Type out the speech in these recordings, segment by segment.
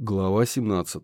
Глава 17.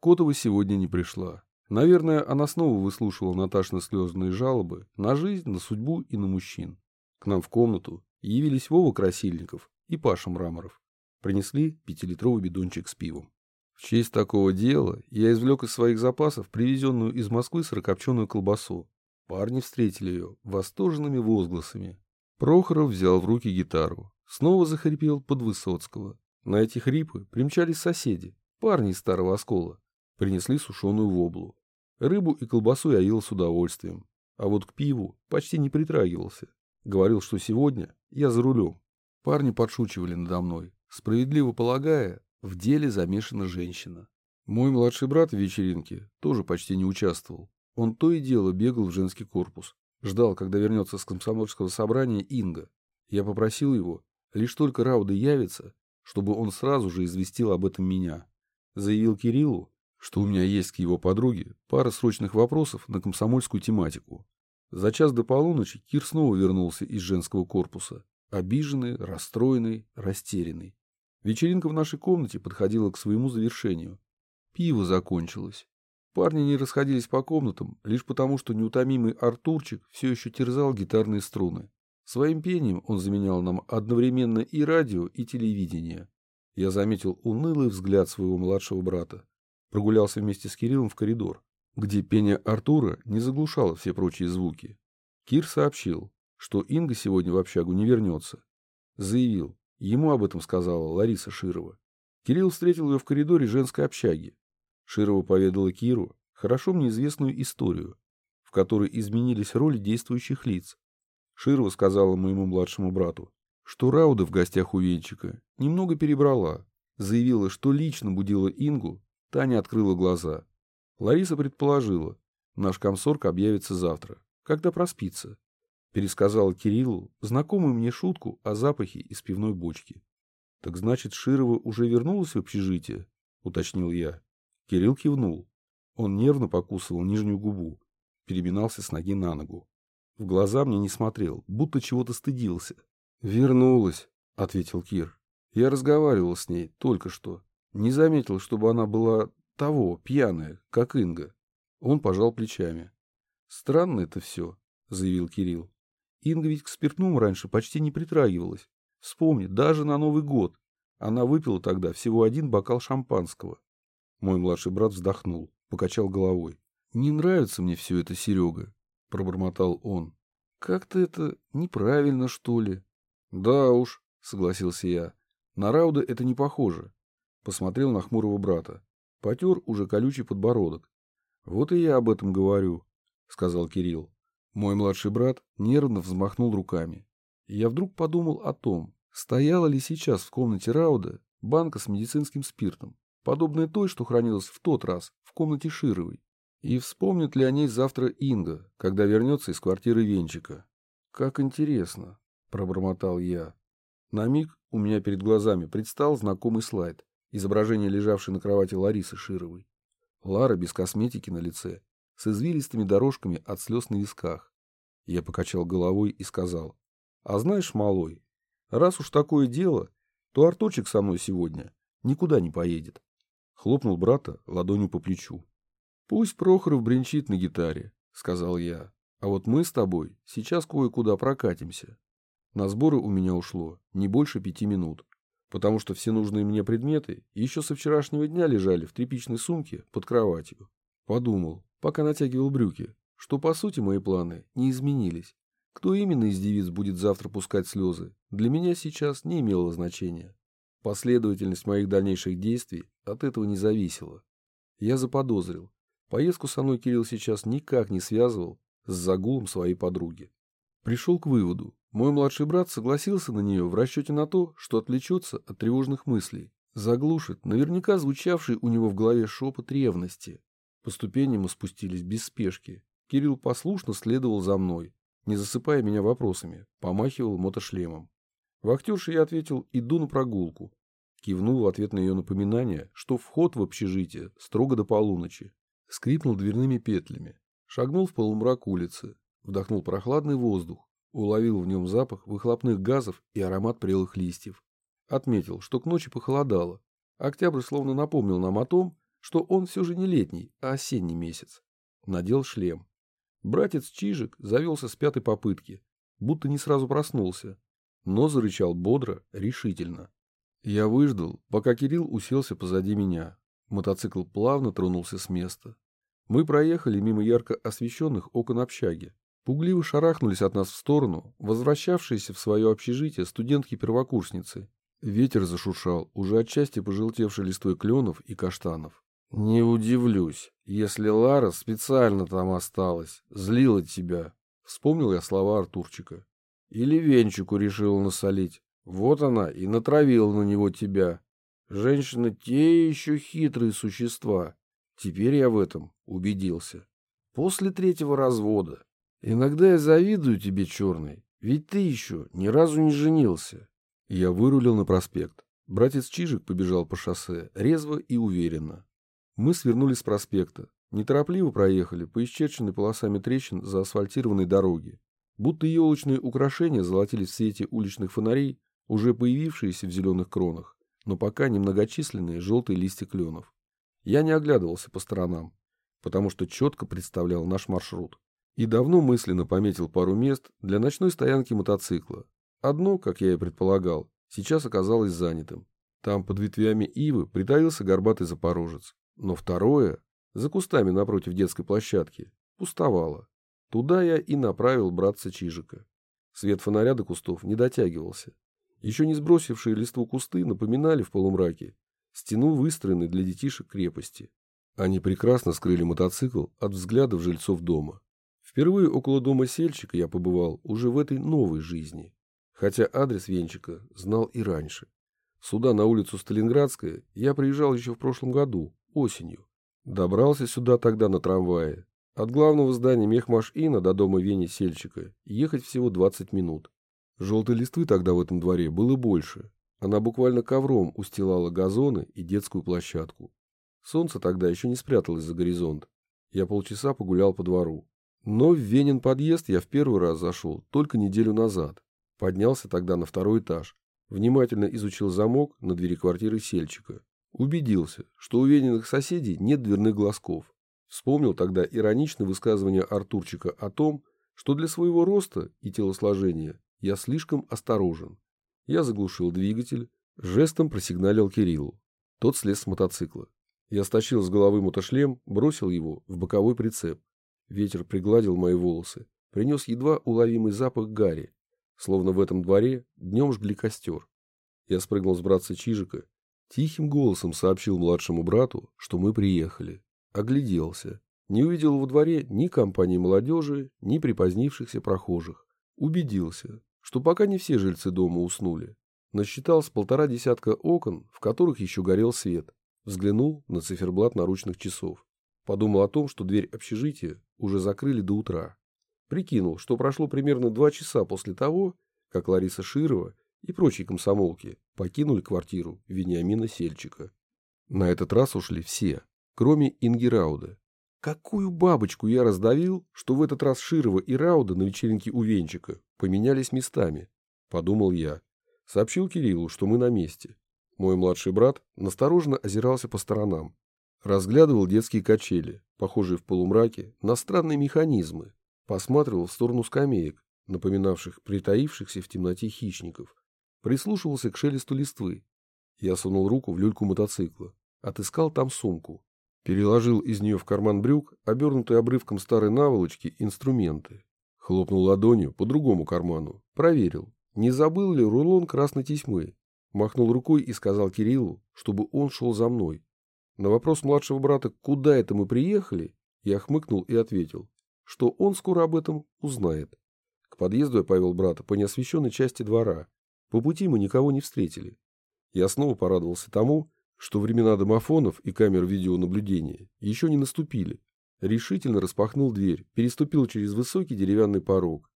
Котова сегодня не пришла. Наверное, она снова выслушивала Наташины слезные жалобы на жизнь, на судьбу и на мужчин. К нам в комнату явились Вова Красильников и Паша Мраморов. Принесли пятилитровый бидончик с пивом. В честь такого дела я извлек из своих запасов привезенную из Москвы сырокопченую колбасу. Парни встретили ее восторженными возгласами. Прохоров взял в руки гитару. Снова захрипел под Высоцкого. На эти хрипы примчались соседи, парни из старого оскола. Принесли сушеную воблу. Рыбу и колбасу я ел с удовольствием. А вот к пиву почти не притрагивался. Говорил, что сегодня я за рулем. Парни подшучивали надо мной, справедливо полагая, в деле замешана женщина. Мой младший брат в вечеринке тоже почти не участвовал. Он то и дело бегал в женский корпус. Ждал, когда вернется с комсомольского собрания Инга. Я попросил его, лишь только Рауда явится, чтобы он сразу же известил об этом меня. Заявил Кириллу, что у меня есть к его подруге пара срочных вопросов на комсомольскую тематику. За час до полуночи Кир снова вернулся из женского корпуса, обиженный, расстроенный, растерянный. Вечеринка в нашей комнате подходила к своему завершению. Пиво закончилось. Парни не расходились по комнатам, лишь потому, что неутомимый Артурчик все еще терзал гитарные струны. Своим пением он заменял нам одновременно и радио, и телевидение. Я заметил унылый взгляд своего младшего брата. Прогулялся вместе с Кириллом в коридор, где пение Артура не заглушало все прочие звуки. Кир сообщил, что Инга сегодня в общагу не вернется. Заявил, ему об этом сказала Лариса Широва. Кирилл встретил ее в коридоре женской общаги. Широва поведала Киру хорошо мне известную историю, в которой изменились роли действующих лиц. Ширва сказала моему младшему брату, что Рауда в гостях у Венчика немного перебрала, заявила, что лично будила Ингу, Таня открыла глаза. Лариса предположила, наш комсорг объявится завтра, когда проспится. Пересказала Кириллу знакомую мне шутку о запахе из пивной бочки. — Так значит, Широва уже вернулась в общежитие? — уточнил я. Кирилл кивнул. Он нервно покусывал нижнюю губу, переминался с ноги на ногу. В глаза мне не смотрел, будто чего-то стыдился. «Вернулась», — ответил Кир. «Я разговаривал с ней только что. Не заметил, чтобы она была того, пьяная, как Инга». Он пожал плечами. «Странно это все», — заявил Кирилл. «Инга ведь к спиртному раньше почти не притрагивалась. Вспомни, даже на Новый год. Она выпила тогда всего один бокал шампанского». Мой младший брат вздохнул, покачал головой. «Не нравится мне все это, Серега. — пробормотал он. «Как-то это неправильно, что ли?» «Да уж», — согласился я. «На Рауда это не похоже». Посмотрел на хмурого брата. Потер уже колючий подбородок. «Вот и я об этом говорю», — сказал Кирилл. Мой младший брат нервно взмахнул руками. Я вдруг подумал о том, стояла ли сейчас в комнате Рауда банка с медицинским спиртом, подобная той, что хранилась в тот раз в комнате Шировой. И вспомнит ли о ней завтра Инга, когда вернется из квартиры Венчика? Как интересно, пробормотал я. На миг у меня перед глазами предстал знакомый слайд, изображение лежавшей на кровати Ларисы Шировой. Лара без косметики на лице, с извилистыми дорожками от слез на висках. Я покачал головой и сказал, а знаешь, малой, раз уж такое дело, то Артурчик со мной сегодня никуда не поедет. Хлопнул брата ладонью по плечу. «Пусть Прохоров бренчит на гитаре», — сказал я. «А вот мы с тобой сейчас кое-куда прокатимся». На сборы у меня ушло не больше пяти минут, потому что все нужные мне предметы еще со вчерашнего дня лежали в тряпичной сумке под кроватью. Подумал, пока натягивал брюки, что по сути мои планы не изменились. Кто именно из девиц будет завтра пускать слезы, для меня сейчас не имело значения. Последовательность моих дальнейших действий от этого не зависела. Я заподозрил, Поездку со мной Кирилл сейчас никак не связывал с загулом своей подруги. Пришел к выводу. Мой младший брат согласился на нее в расчете на то, что отвлечется от тревожных мыслей, заглушит наверняка звучавший у него в голове шепот ревности. По ступеням мы спустились без спешки. Кирилл послушно следовал за мной, не засыпая меня вопросами, помахивал мотошлемом. Вахтерше я ответил «иду на прогулку». Кивнул в ответ на ее напоминание, что вход в общежитие строго до полуночи, скрипнул дверными петлями, шагнул в полумрак улицы, вдохнул прохладный воздух, уловил в нем запах выхлопных газов и аромат прелых листьев. Отметил, что к ночи похолодало, Октябрь словно напомнил нам о том, что он все же не летний, а осенний месяц. Надел шлем. Братец Чижик завелся с пятой попытки, будто не сразу проснулся, но зарычал бодро, решительно. Я выждал, пока Кирилл уселся позади меня. Мотоцикл плавно тронулся с места. Мы проехали мимо ярко освещенных окон общаги. Пугливо шарахнулись от нас в сторону, возвращавшиеся в свое общежитие студентки-первокурсницы. Ветер зашуршал, уже отчасти пожелтевший листвой кленов и каштанов. «Не удивлюсь, если Лара специально там осталась, злила тебя», — вспомнил я слова Артурчика. «Или Венчику решила насолить. Вот она и натравила на него тебя. Женщины те еще хитрые существа. Теперь я в этом убедился. После третьего развода. Иногда я завидую тебе, черный, ведь ты еще ни разу не женился. Я вырулил на проспект. Братец Чижик побежал по шоссе, резво и уверенно. Мы свернули с проспекта, неторопливо проехали по исчерченной полосами трещин за асфальтированной дороге. Будто елочные украшения золотились в свете уличных фонарей, уже появившиеся в зеленых кронах, но пока немногочисленные желтые листья кленов. Я не оглядывался по сторонам, потому что четко представлял наш маршрут. И давно мысленно пометил пару мест для ночной стоянки мотоцикла. Одно, как я и предполагал, сейчас оказалось занятым. Там под ветвями ивы притаился горбатый запорожец. Но второе, за кустами напротив детской площадки, пустовало. Туда я и направил братца Чижика. Свет фонаря до кустов не дотягивался. Еще не сбросившие листву кусты напоминали в полумраке стену выстроенной для детишек крепости. Они прекрасно скрыли мотоцикл от взглядов жильцов дома. Впервые около дома сельчика я побывал уже в этой новой жизни. Хотя адрес Венчика знал и раньше. Сюда, на улицу Сталинградская, я приезжал еще в прошлом году, осенью. Добрался сюда тогда на трамвае. От главного здания Мехмаш-Ина до дома Вени Сельчика ехать всего 20 минут. Желтой листвы тогда в этом дворе было больше. Она буквально ковром устилала газоны и детскую площадку. Солнце тогда еще не спряталось за горизонт. Я полчаса погулял по двору. Но в Венин подъезд я в первый раз зашел только неделю назад. Поднялся тогда на второй этаж. Внимательно изучил замок на двери квартиры Сельчика. Убедился, что у Вениных соседей нет дверных глазков. Вспомнил тогда ироничное высказывание Артурчика о том, что для своего роста и телосложения я слишком осторожен. Я заглушил двигатель, жестом просигналил Кириллу. Тот слез с мотоцикла. Я стащил с головы мотошлем, бросил его в боковой прицеп. Ветер пригладил мои волосы, принес едва уловимый запах гари, словно в этом дворе днем жгли костер. Я спрыгнул с братца Чижика Тихим голосом сообщил младшему брату, что мы приехали. Огляделся. Не увидел во дворе ни компании молодежи, ни припозднившихся прохожих. Убедился, что пока не все жильцы дома уснули. Насчитал с полтора десятка окон, в которых еще горел свет. Взглянул на циферблат наручных часов. Подумал о том, что дверь общежития уже закрыли до утра. Прикинул, что прошло примерно два часа после того, как Лариса Широва и прочие комсомолки покинули квартиру Вениамина Сельчика. На этот раз ушли все, кроме Инги Рауда. Какую бабочку я раздавил, что в этот раз Широва и Рауда на вечеринке у Венчика поменялись местами, подумал я. Сообщил Кириллу, что мы на месте. Мой младший брат настороженно озирался по сторонам. Разглядывал детские качели, похожие в полумраке на странные механизмы. Посматривал в сторону скамеек, напоминавших притаившихся в темноте хищников. Прислушивался к шелесту листвы. Я сунул руку в люльку мотоцикла. Отыскал там сумку. Переложил из нее в карман брюк, обернутый обрывком старой наволочки, инструменты. Хлопнул ладонью по другому карману. Проверил, не забыл ли рулон красной тесьмы. Махнул рукой и сказал Кириллу, чтобы он шел за мной. На вопрос младшего брата, куда это мы приехали, я хмыкнул и ответил, что он скоро об этом узнает. К подъезду я повел брата по неосвещенной части двора, по пути мы никого не встретили. Я снова порадовался тому, что времена домофонов и камер видеонаблюдения еще не наступили. Решительно распахнул дверь, переступил через высокий деревянный порог.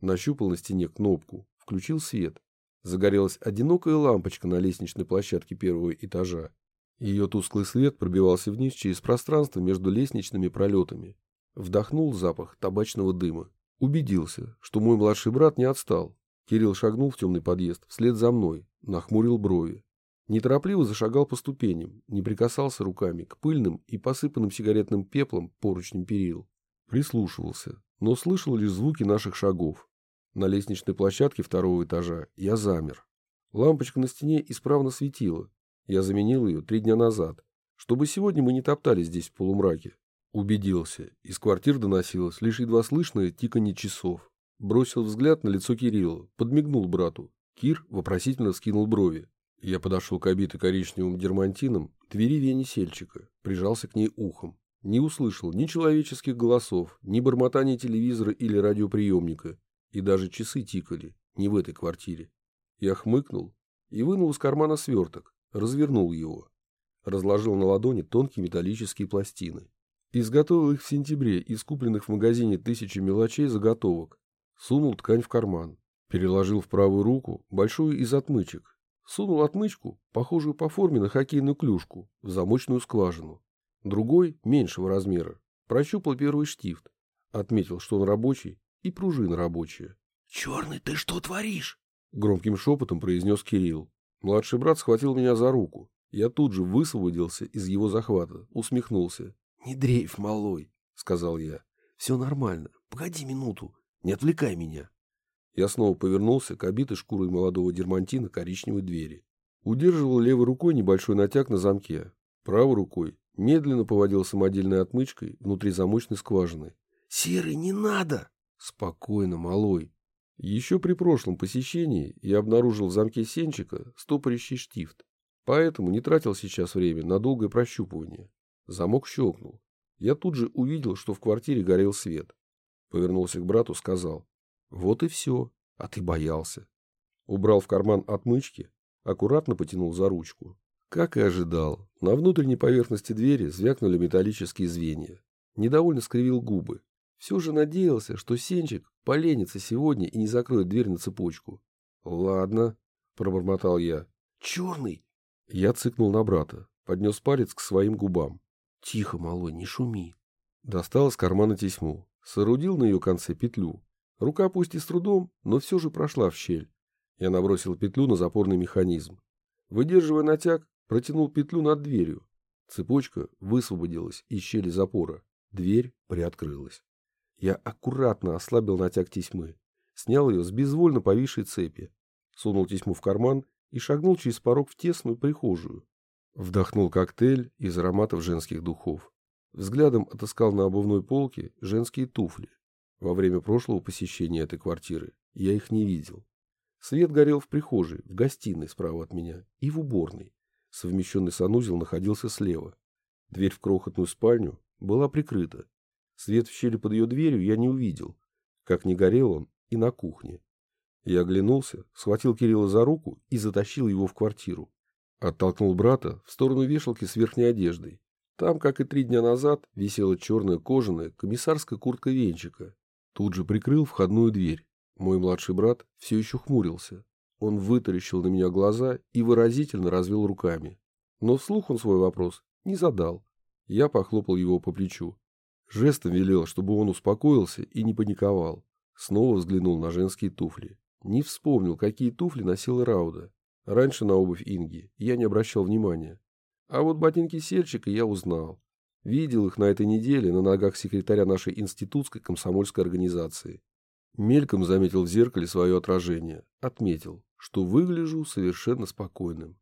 Нащупал на стене кнопку, включил свет. Загорелась одинокая лампочка на лестничной площадке первого этажа. Ее тусклый свет пробивался вниз через пространство между лестничными пролетами. Вдохнул запах табачного дыма. Убедился, что мой младший брат не отстал, Кирилл шагнул в темный подъезд вслед за мной, нахмурил брови. Неторопливо зашагал по ступеням, не прикасался руками к пыльным и посыпанным сигаретным пеплом поручням перил. Прислушивался, но слышал лишь звуки наших шагов. На лестничной площадке второго этажа я замер. Лампочка на стене исправно светила. Я заменил ее три дня назад, чтобы сегодня мы не топтались здесь в полумраке. Убедился, из квартир доносилось лишь едва слышное тиканье часов. Бросил взгляд на лицо Кирилла, подмигнул брату. Кир вопросительно вскинул брови. Я подошел к обитой коричневым дермантином двери Вени Сельчика, прижался к ней ухом. Не услышал ни человеческих голосов, ни бормотания телевизора или радиоприемника. И даже часы тикали, не в этой квартире. Я хмыкнул и вынул из кармана сверток, развернул его. Разложил на ладони тонкие металлические пластины. Изготовил их в сентябре из купленных в магазине тысячи мелочей заготовок. Сунул ткань в карман. Переложил в правую руку большую из отмычек Сунул отмычку, похожую по форме на хоккейную клюшку, в замочную скважину. Другой, меньшего размера, прощупал первый штифт. Отметил, что он рабочий и пружина рабочая. — Черный, ты что творишь? — громким шепотом произнес Кирилл. Младший брат схватил меня за руку. Я тут же высвободился из его захвата, усмехнулся. — Не дрейф, малой, — сказал я. — Все нормально. Погоди минуту. Не отвлекай меня. Я снова повернулся к обитой шкурой молодого дермантина коричневой двери. Удерживал левой рукой небольшой натяг на замке. Правой рукой медленно поводил самодельной отмычкой внутри замочной скважины. «Серый, не надо!» «Спокойно, малой». Еще при прошлом посещении я обнаружил в замке сенчика стопорящий штифт, поэтому не тратил сейчас время на долгое прощупывание. Замок щелкнул. Я тут же увидел, что в квартире горел свет. Повернулся к брату, сказал. Вот и все. А ты боялся. Убрал в карман отмычки, аккуратно потянул за ручку. Как и ожидал, на внутренней поверхности двери звякнули металлические звенья. Недовольно скривил губы. Все же надеялся, что Сенчик поленится сегодня и не закроет дверь на цепочку. «Ладно», — пробормотал я. «Черный!» Я цыкнул на брата, поднес палец к своим губам. «Тихо, малой, не шуми». Достал из кармана тесьму, соорудил на ее конце петлю, Рука пусть и с трудом, но все же прошла в щель. Я набросил петлю на запорный механизм. Выдерживая натяг, протянул петлю над дверью. Цепочка высвободилась из щели запора. Дверь приоткрылась. Я аккуратно ослабил натяг тесьмы, снял ее с безвольно повисшей цепи, сунул тесьму в карман и шагнул через порог в тесную прихожую. Вдохнул коктейль из ароматов женских духов. Взглядом отыскал на обувной полке женские туфли. Во время прошлого посещения этой квартиры я их не видел. Свет горел в прихожей, в гостиной справа от меня и в уборной. Совмещенный санузел находился слева. Дверь в крохотную спальню была прикрыта. Свет в щели под ее дверью я не увидел. Как не горел он и на кухне. Я оглянулся, схватил Кирилла за руку и затащил его в квартиру. Оттолкнул брата в сторону вешалки с верхней одеждой. Там, как и три дня назад, висела черная кожаная комиссарская куртка венчика Тут же прикрыл входную дверь. Мой младший брат все еще хмурился. Он вытаращил на меня глаза и выразительно развел руками. Но вслух он свой вопрос не задал. Я похлопал его по плечу. Жестом велел, чтобы он успокоился и не паниковал. Снова взглянул на женские туфли. Не вспомнил, какие туфли носила Рауда. Раньше на обувь Инги я не обращал внимания. А вот ботинки сельчика я узнал. Видел их на этой неделе на ногах секретаря нашей институтской комсомольской организации. Мельком заметил в зеркале свое отражение. Отметил, что выгляжу совершенно спокойным.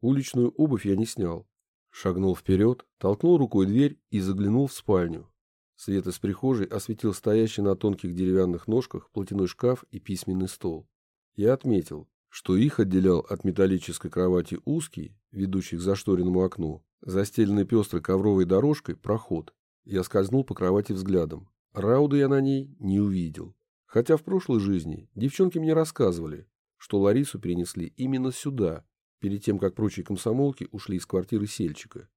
Уличную обувь я не снял. Шагнул вперед, толкнул рукой дверь и заглянул в спальню. Свет из прихожей осветил стоящий на тонких деревянных ножках платяной шкаф и письменный стол. Я отметил, что их отделял от металлической кровати узкий, ведущий к зашторенному окну, Застеленный пестрой ковровой дорожкой проход. Я скользнул по кровати взглядом. Рауда я на ней не увидел. Хотя в прошлой жизни девчонки мне рассказывали, что Ларису перенесли именно сюда, перед тем, как прочие комсомолки ушли из квартиры сельчика.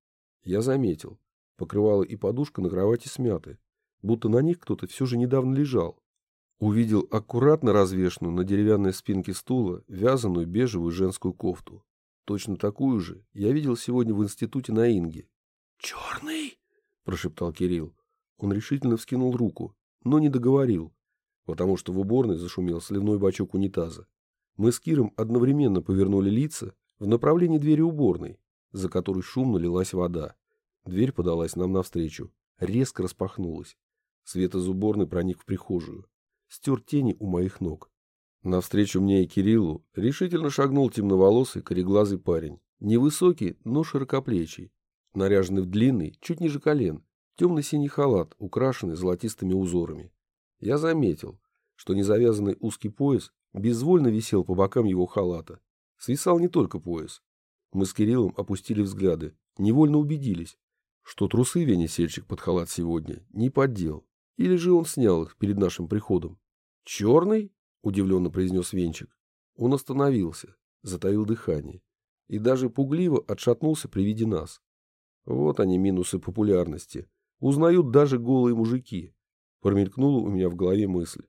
Я заметил, покрывало и подушка на кровати смяты, будто на них кто-то все же недавно лежал. Увидел аккуратно развешенную на деревянной спинке стула вязаную бежевую женскую кофту. Точно такую же я видел сегодня в институте на Инге. «Черный!» – прошептал Кирилл. Он решительно вскинул руку, но не договорил, потому что в уборной зашумел сливной бачок унитаза. Мы с Киром одновременно повернули лица, в направлении двери уборной, за которой шумно лилась вода. Дверь подалась нам навстречу, резко распахнулась. Свет из уборной проник в прихожую, стер тени у моих ног. Навстречу мне и Кириллу решительно шагнул темноволосый, кореглазый парень. Невысокий, но широкоплечий, наряженный в длинный, чуть ниже колен, темно-синий халат, украшенный золотистыми узорами. Я заметил, что незавязанный узкий пояс безвольно висел по бокам его халата. Свисал не только пояс. Мы с Кириллом опустили взгляды, невольно убедились, что трусы венесельчик под халат сегодня не поддел, или же он снял их перед нашим приходом. «Черный?» — удивленно произнес Венчик. Он остановился, затаил дыхание и даже пугливо отшатнулся при виде нас. Вот они минусы популярности. Узнают даже голые мужики. Промелькнула у меня в голове мысль.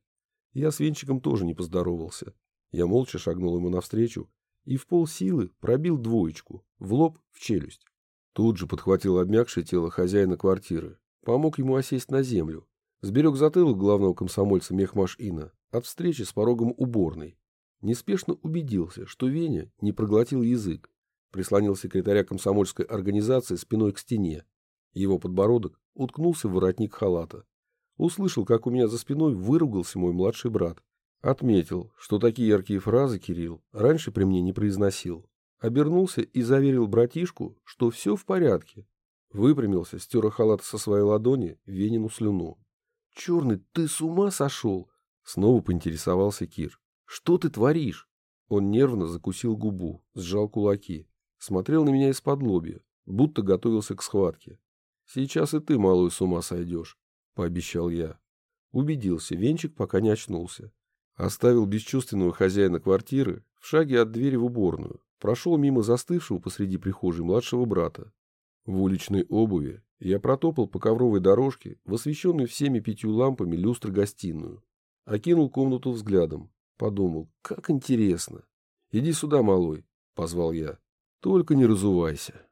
Я с Венчиком тоже не поздоровался. Я молча шагнул ему навстречу и в полсилы пробил двоечку, в лоб, в челюсть. Тут же подхватил обмякшее тело хозяина квартиры, помог ему осесть на землю, сберег затылок главного комсомольца Мехмаш-Ина от встречи с порогом уборной. Неспешно убедился, что Веня не проглотил язык. Прислонил секретаря комсомольской организации спиной к стене. Его подбородок уткнулся в воротник халата. Услышал, как у меня за спиной выругался мой младший брат. Отметил, что такие яркие фразы Кирилл раньше при мне не произносил. Обернулся и заверил братишку, что все в порядке. Выпрямился, стер халат со своей ладони Венину слюну. «Черный, ты с ума сошел?» Снова поинтересовался Кир. «Что ты творишь?» Он нервно закусил губу, сжал кулаки. Смотрел на меня из-под лобья, будто готовился к схватке. «Сейчас и ты, малую, с ума сойдешь», — пообещал я. Убедился, венчик пока не очнулся. Оставил бесчувственного хозяина квартиры в шаге от двери в уборную. Прошел мимо застывшего посреди прихожей младшего брата. В уличной обуви я протопал по ковровой дорожке в освещенную всеми пятью лампами люстры гостиную. Окинул комнату взглядом. Подумал, как интересно. «Иди сюда, малой», — позвал я. «Только не разувайся».